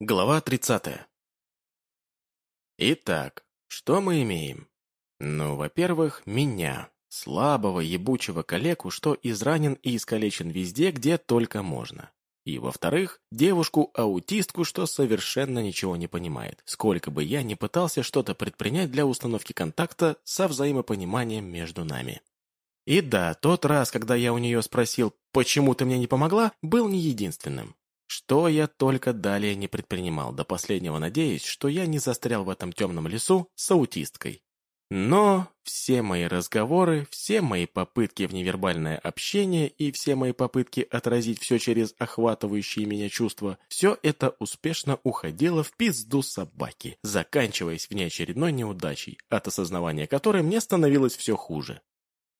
Глава 30. Итак, что мы имеем? Ну, во-первых, меня, слабого ебучего калеку, что изранен и искалечен везде, где только можно. И, во-вторых, девушку-аутистку, что совершенно ничего не понимает, сколько бы я ни пытался что-то предпринять для установки контакта со взаимопониманием между нами. И да, тот раз, когда я у нее спросил, почему ты мне не помогла, был не единственным. Что я только далее не предпринимал, до последнего надеясь, что я не застрял в этом темном лесу с аутисткой. Но все мои разговоры, все мои попытки в невербальное общение и все мои попытки отразить все через охватывающие меня чувства, все это успешно уходило в пизду собаки, заканчиваясь внеочередной неудачей, от осознавания которой мне становилось все хуже.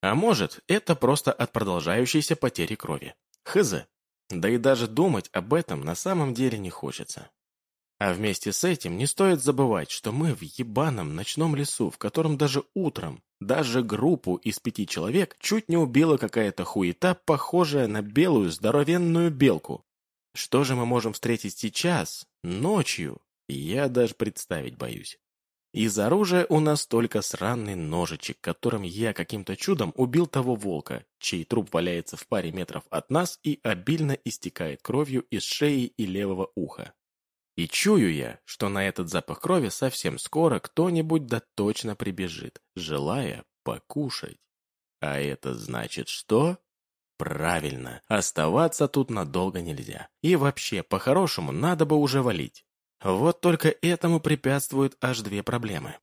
А может, это просто от продолжающейся потери крови. Хз. Да и даже думать об этом на самом деле не хочется. А вместе с этим не стоит забывать, что мы в ебаном ночном лесу, в котором даже утром, даже группу из пяти человек чуть не убила какая-то хуета, похожая на белую здоровенную белку. Что же мы можем встретить сейчас, ночью, я даже представить боюсь. Из оружия у нас только сраный ножичек, которым я каким-то чудом убил того волка, чей труп валяется в паре метров от нас и обильно истекает кровью из шеи и левого уха. И чую я, что на этот запах крови совсем скоро кто-нибудь да точно прибежит, желая покушать. А это значит что? Правильно, оставаться тут надолго нельзя. И вообще, по-хорошему, надо бы уже валить. Вот только этому препятствуют аж две проблемы.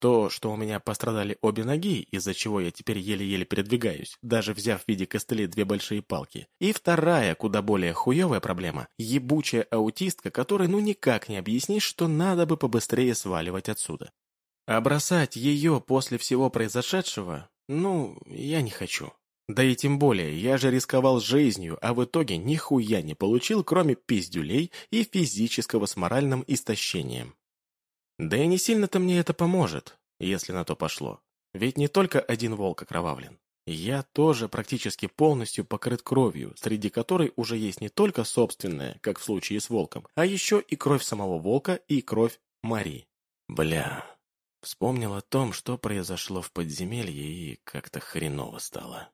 То, что у меня пострадали обе ноги, из-за чего я теперь еле-еле передвигаюсь, даже взяв в виде костылей две большие палки. И вторая, куда более хуевая проблема – ебучая аутистка, которой ну никак не объяснишь, что надо бы побыстрее сваливать отсюда. А бросать ее после всего произошедшего, ну, я не хочу. Да и тем более, я же рисковал жизнью, а в итоге нихуя не получил, кроме пиздюлей и физического с моральным истощением. Да и не сильно-то мне это поможет, если на то пошло. Ведь не только один волк окровавлен. Я тоже практически полностью покрыт кровью, среди которой уже есть не только собственная, как в случае с волком, а еще и кровь самого волка и кровь Мари. Бля, вспомнил о том, что произошло в подземелье и как-то хреново стало.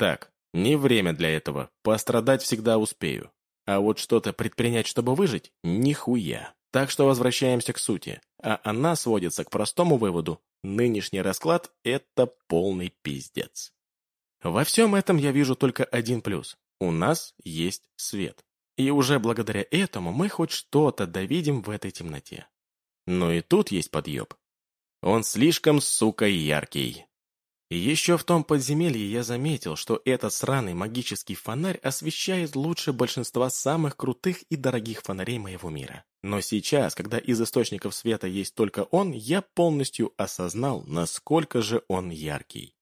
Так, не время для этого. Пострадать всегда успею. А вот что-то предпринять, чтобы выжить – нихуя. Так что возвращаемся к сути. А она сводится к простому выводу. Нынешний расклад – это полный пиздец. Во всем этом я вижу только один плюс. У нас есть свет. И уже благодаря этому мы хоть что-то довидим в этой темноте. Но и тут есть подъеб. Он слишком, сука, яркий. И еще в том подземелье я заметил, что этот сраный магический фонарь освещает лучше большинства самых крутых и дорогих фонарей моего мира. Но сейчас, когда из источников света есть только он, я полностью осознал, насколько же он яркий.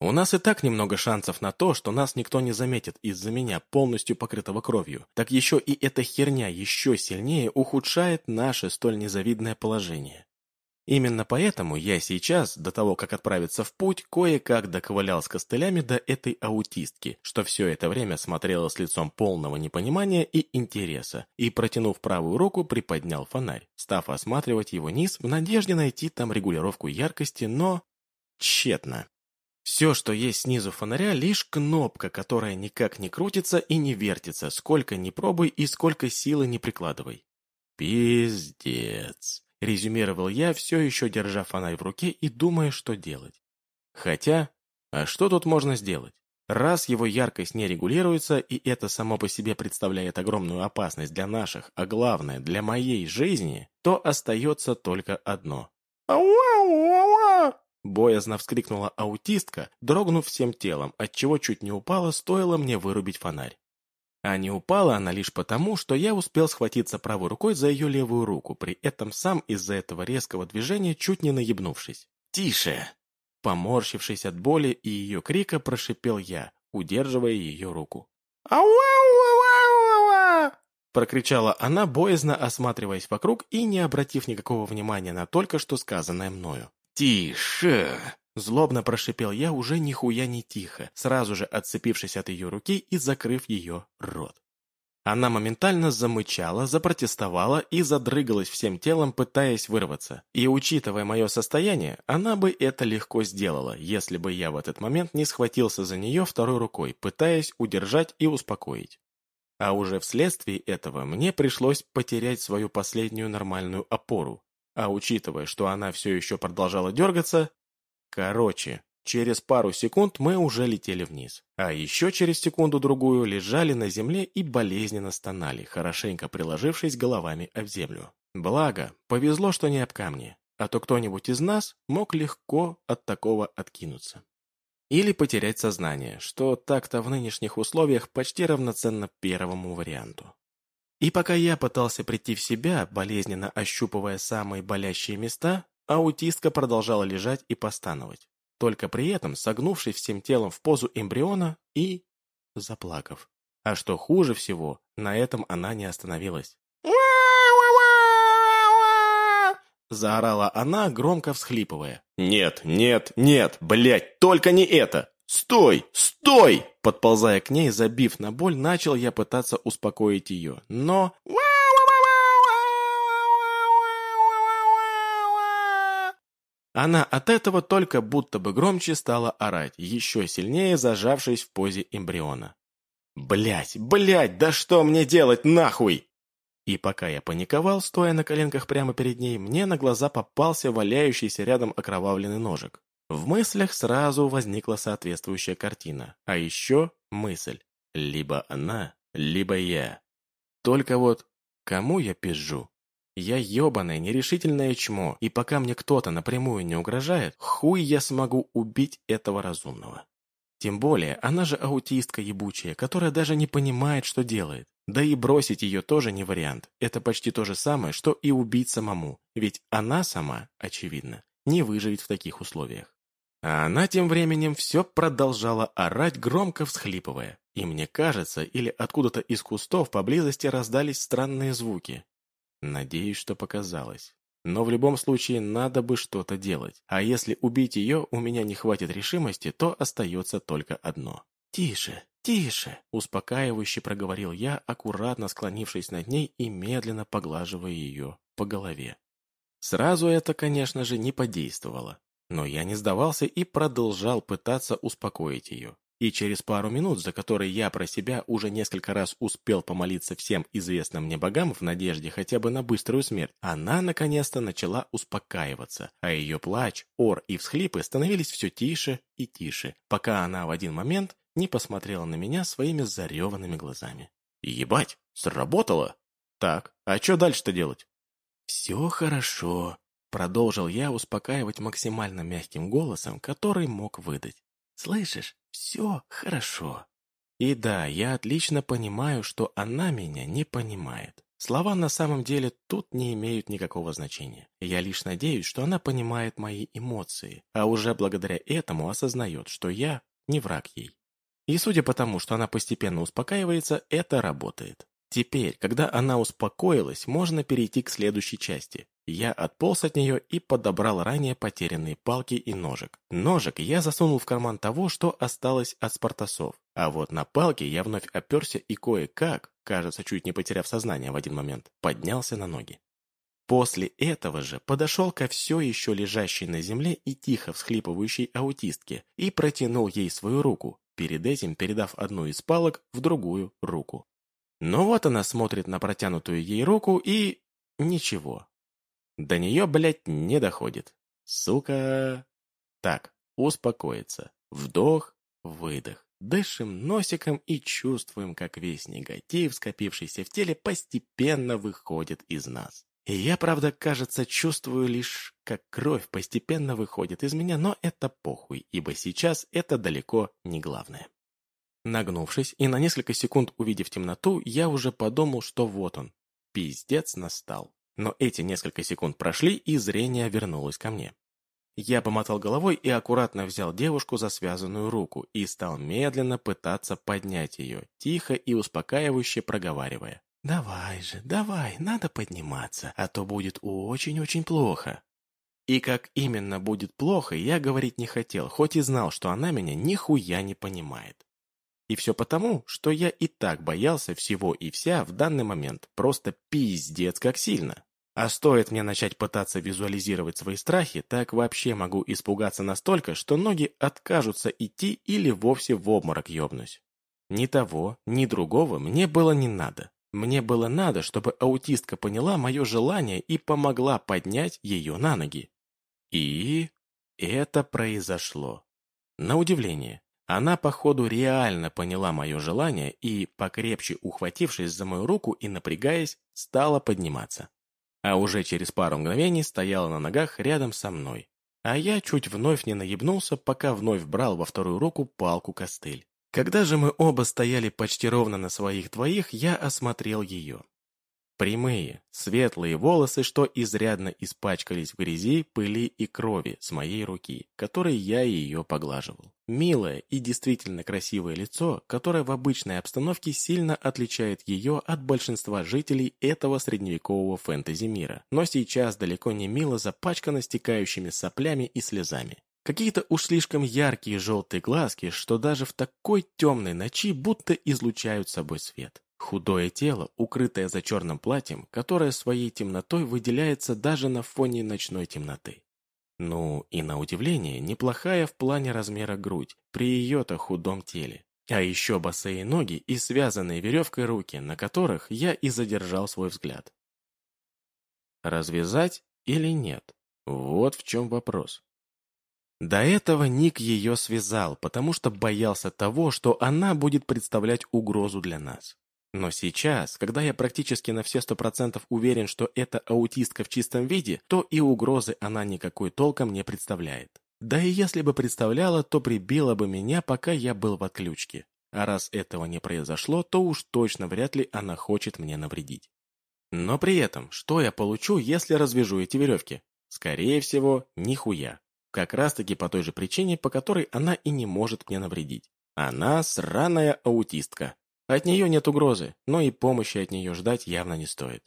У нас и так немного шансов на то, что нас никто не заметит из-за меня, полностью покрытого кровью. Так еще и эта херня еще сильнее ухудшает наше столь незавидное положение. Именно поэтому я сейчас, до того, как отправиться в путь, кое-как доковылял с костылями до этой аутистки, что все это время смотрела с лицом полного непонимания и интереса, и, протянув правую руку, приподнял фонарь, став осматривать его низ в надежде найти там регулировку яркости, но... тщетно. Все, что есть снизу фонаря, лишь кнопка, которая никак не крутится и не вертится, сколько ни пробуй и сколько силы не прикладывай. Пиздец. Резюмировал я, все еще держа фонарь в руке и думая, что делать. Хотя, а что тут можно сделать? Раз его яркость не регулируется, и это само по себе представляет огромную опасность для наших, а главное, для моей жизни, то остается только одно. Боязно вскрикнула аутистка, дрогнув всем телом, отчего чуть не упала, стоило мне вырубить фонарь. А не упала она лишь потому, что я успел схватиться правой рукой за ее левую руку, при этом сам из-за этого резкого движения чуть не наебнувшись. «Тише!» Поморщившись от боли и ее крика, прошипел я, удерживая ее руку. «Ауа-ауа-ауа-ауа!» Прокричала она, боязно осматриваясь вокруг и не обратив никакого внимания на только что сказанное мною. «Тише!» Злобно прошипел я уже нихуя не тихо, сразу же отцепившись от ее руки и закрыв ее рот. Она моментально замычала, запротестовала и задрыгалась всем телом, пытаясь вырваться. И учитывая мое состояние, она бы это легко сделала, если бы я в этот момент не схватился за нее второй рукой, пытаясь удержать и успокоить. А уже вследствие этого мне пришлось потерять свою последнюю нормальную опору. А учитывая, что она все еще продолжала дергаться... Короче, Через пару секунд мы уже летели вниз, а еще через секунду-другую лежали на земле и болезненно стонали, хорошенько приложившись головами об землю. Благо, повезло, что не об камни, а то кто-нибудь из нас мог легко от такого откинуться. Или потерять сознание, что так-то в нынешних условиях почти равноценно первому варианту. И пока я пытался прийти в себя, болезненно ощупывая самые болящие места, аутистка продолжала лежать и постановать только при этом согнувшись всем телом в позу эмбриона и заплакав. А что хуже всего, на этом она не остановилась. Заорала она, громко всхлипывая. «Нет, нет, нет, блядь, только не это! Стой, стой!» Подползая к ней, забив на боль, начал я пытаться успокоить ее, но... Она от этого только будто бы громче стала орать, еще сильнее зажавшись в позе эмбриона. Блять, блять, да что мне делать нахуй?» И пока я паниковал, стоя на коленках прямо перед ней, мне на глаза попался валяющийся рядом окровавленный ножик. В мыслях сразу возникла соответствующая картина. А еще мысль. Либо она, либо я. Только вот кому я пизжу? Я ебаное, нерешительное чмо, и пока мне кто-то напрямую не угрожает, хуй я смогу убить этого разумного. Тем более, она же аутистка ебучая, которая даже не понимает, что делает. Да и бросить ее тоже не вариант. Это почти то же самое, что и убить самому. Ведь она сама, очевидно, не выживет в таких условиях. А она тем временем все продолжала орать, громко всхлипывая. И мне кажется, или откуда-то из кустов поблизости раздались странные звуки. Надеюсь, что показалось. Но в любом случае надо бы что-то делать. А если убить ее у меня не хватит решимости, то остается только одно. «Тише, тише!» – успокаивающе проговорил я, аккуратно склонившись над ней и медленно поглаживая ее по голове. Сразу это, конечно же, не подействовало. Но я не сдавался и продолжал пытаться успокоить ее. И через пару минут, за которые я про себя уже несколько раз успел помолиться всем известным мне богам в надежде хотя бы на быструю смерть, она наконец-то начала успокаиваться, а ее плач, ор и всхлипы становились все тише и тише, пока она в один момент не посмотрела на меня своими зареванными глазами. «Ебать, сработало!» «Так, а что дальше-то делать?» «Все хорошо», — продолжил я успокаивать максимально мягким голосом, который мог выдать. «Слышишь, все хорошо. И да, я отлично понимаю, что она меня не понимает. Слова на самом деле тут не имеют никакого значения. Я лишь надеюсь, что она понимает мои эмоции, а уже благодаря этому осознает, что я не враг ей. И судя по тому, что она постепенно успокаивается, это работает. Теперь, когда она успокоилась, можно перейти к следующей части. Я отполз от нее и подобрал ранее потерянные палки и ножик. Ножик я засунул в карман того, что осталось от спартасов. А вот на палке я вновь оперся и кое-как, кажется, чуть не потеряв сознание в один момент, поднялся на ноги. После этого же подошел ко все еще лежащей на земле и тихо всхлипывающей аутистке и протянул ей свою руку, перед этим передав одну из палок в другую руку. Но вот она смотрит на протянутую ей руку и... ничего. До нее, блядь, не доходит. Сука. Так, успокоиться. Вдох, выдох. Дышим носиком и чувствуем, как весь негатив, скопившийся в теле, постепенно выходит из нас. И я, правда, кажется, чувствую лишь, как кровь постепенно выходит из меня, но это похуй, ибо сейчас это далеко не главное. Нагнувшись и на несколько секунд увидев темноту, я уже подумал, что вот он. Пиздец настал. Но эти несколько секунд прошли, и зрение вернулось ко мне. Я помотал головой и аккуратно взял девушку за связанную руку и стал медленно пытаться поднять ее, тихо и успокаивающе проговаривая. «Давай же, давай, надо подниматься, а то будет очень-очень плохо». И как именно будет плохо, я говорить не хотел, хоть и знал, что она меня нихуя не понимает. И все потому, что я и так боялся всего и вся в данный момент, просто пиздец как сильно. А стоит мне начать пытаться визуализировать свои страхи, так вообще могу испугаться настолько, что ноги откажутся идти или вовсе в обморок ёбнусь. Ни того, ни другого мне было не надо. Мне было надо, чтобы аутистка поняла мое желание и помогла поднять ее на ноги. И это произошло. На удивление, она, походу, реально поняла мое желание и, покрепче ухватившись за мою руку и напрягаясь, стала подниматься а уже через пару мгновений стояла на ногах рядом со мной. А я чуть вновь не наебнулся, пока вновь брал во вторую руку палку-костыль. Когда же мы оба стояли почти ровно на своих двоих, я осмотрел ее. Прямые, светлые волосы, что изрядно испачкались в грязи, пыли и крови с моей руки, которой я ее поглаживал. Милое и действительно красивое лицо, которое в обычной обстановке сильно отличает ее от большинства жителей этого средневекового фэнтези-мира, но сейчас далеко не мило запачкано стекающими соплями и слезами. Какие-то уж слишком яркие желтые глазки, что даже в такой темной ночи будто излучают собой свет. Худое тело, укрытое за черным платьем, которое своей темнотой выделяется даже на фоне ночной темноты. Ну, и на удивление, неплохая в плане размера грудь, при ее-то худом теле. А еще босые ноги и связанные веревкой руки, на которых я и задержал свой взгляд. Развязать или нет? Вот в чем вопрос. До этого Ник ее связал, потому что боялся того, что она будет представлять угрозу для нас. Но сейчас, когда я практически на все сто процентов уверен, что это аутистка в чистом виде, то и угрозы она никакой толком не представляет. Да и если бы представляла, то прибила бы меня, пока я был в отключке. А раз этого не произошло, то уж точно вряд ли она хочет мне навредить. Но при этом, что я получу, если развяжу эти веревки? Скорее всего, нихуя. Как раз таки по той же причине, по которой она и не может мне навредить. Она сраная аутистка. От нее нет угрозы, но и помощи от нее ждать явно не стоит.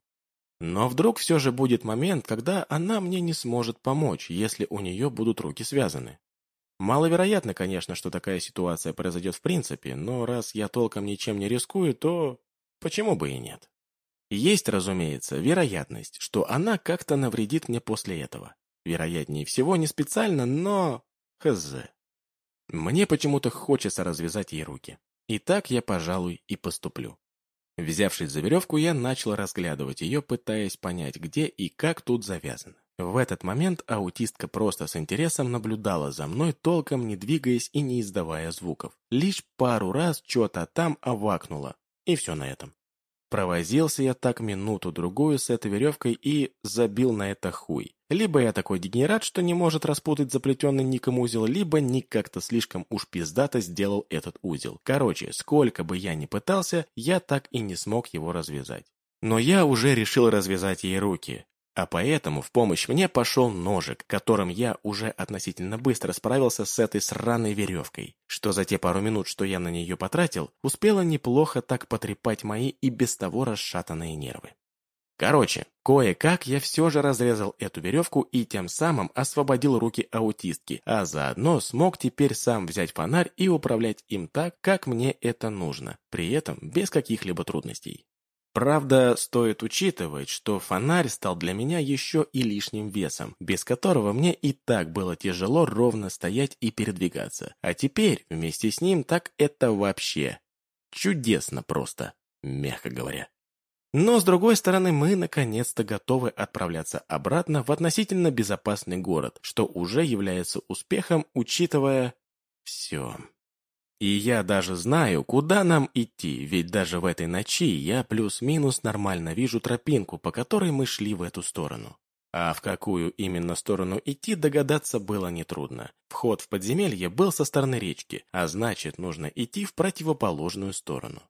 Но вдруг все же будет момент, когда она мне не сможет помочь, если у нее будут руки связаны. Маловероятно, конечно, что такая ситуация произойдет в принципе, но раз я толком ничем не рискую, то почему бы и нет? Есть, разумеется, вероятность, что она как-то навредит мне после этого. Вероятнее всего, не специально, но... хз. Мне почему-то хочется развязать ей руки. И так я, пожалуй, и поступлю. Взявшись за веревку, я начал разглядывать ее, пытаясь понять, где и как тут завязано. В этот момент аутистка просто с интересом наблюдала за мной, толком не двигаясь и не издавая звуков. Лишь пару раз что-то там овакнуло, и все на этом. Провозился я так минуту-другую с этой веревкой и забил на это хуй. Либо я такой дегенерат, что не может распутать заплетенный ником узел, либо Ник как-то слишком уж пиздато сделал этот узел. Короче, сколько бы я ни пытался, я так и не смог его развязать. Но я уже решил развязать ей руки. А поэтому в помощь мне пошел ножик, которым я уже относительно быстро справился с этой сраной веревкой, что за те пару минут, что я на нее потратил, успела неплохо так потрепать мои и без того расшатанные нервы. Короче, кое-как я все же разрезал эту веревку и тем самым освободил руки аутистки, а заодно смог теперь сам взять фонарь и управлять им так, как мне это нужно, при этом без каких-либо трудностей. Правда, стоит учитывать, что фонарь стал для меня еще и лишним весом, без которого мне и так было тяжело ровно стоять и передвигаться. А теперь, вместе с ним, так это вообще чудесно просто, мягко говоря. Но, с другой стороны, мы наконец-то готовы отправляться обратно в относительно безопасный город, что уже является успехом, учитывая все. И я даже знаю, куда нам идти, ведь даже в этой ночи я плюс-минус нормально вижу тропинку, по которой мы шли в эту сторону. А в какую именно сторону идти, догадаться было нетрудно. Вход в подземелье был со стороны речки, а значит, нужно идти в противоположную сторону.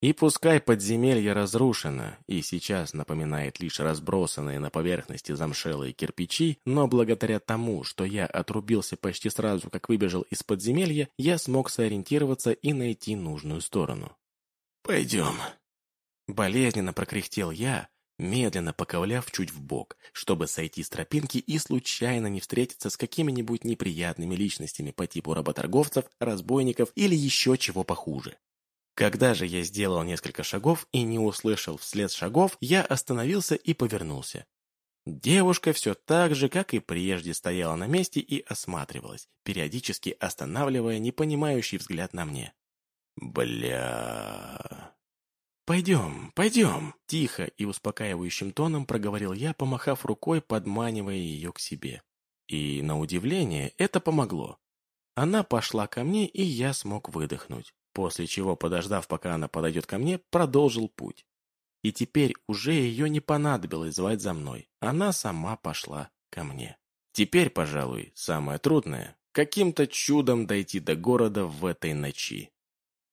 И пускай подземелье разрушено и сейчас напоминает лишь разбросанные на поверхности замшелые кирпичи, но благодаря тому, что я отрубился почти сразу, как выбежал из подземелья, я смог сориентироваться и найти нужную сторону. «Пойдем». Болезненно прокряхтел я, медленно поковыляв чуть в бок, чтобы сойти с тропинки и случайно не встретиться с какими-нибудь неприятными личностями по типу работорговцев, разбойников или еще чего похуже. Когда же я сделал несколько шагов и не услышал вслед шагов, я остановился и повернулся. Девушка все так же, как и прежде, стояла на месте и осматривалась, периодически останавливая непонимающий взгляд на мне. «Бля...» «Пойдем, пойдем!» – тихо и успокаивающим тоном проговорил я, помахав рукой, подманивая ее к себе. И, на удивление, это помогло. Она пошла ко мне, и я смог выдохнуть, после чего, подождав, пока она подойдет ко мне, продолжил путь. И теперь уже ее не понадобилось звать за мной. Она сама пошла ко мне. Теперь, пожалуй, самое трудное – каким-то чудом дойти до города в этой ночи.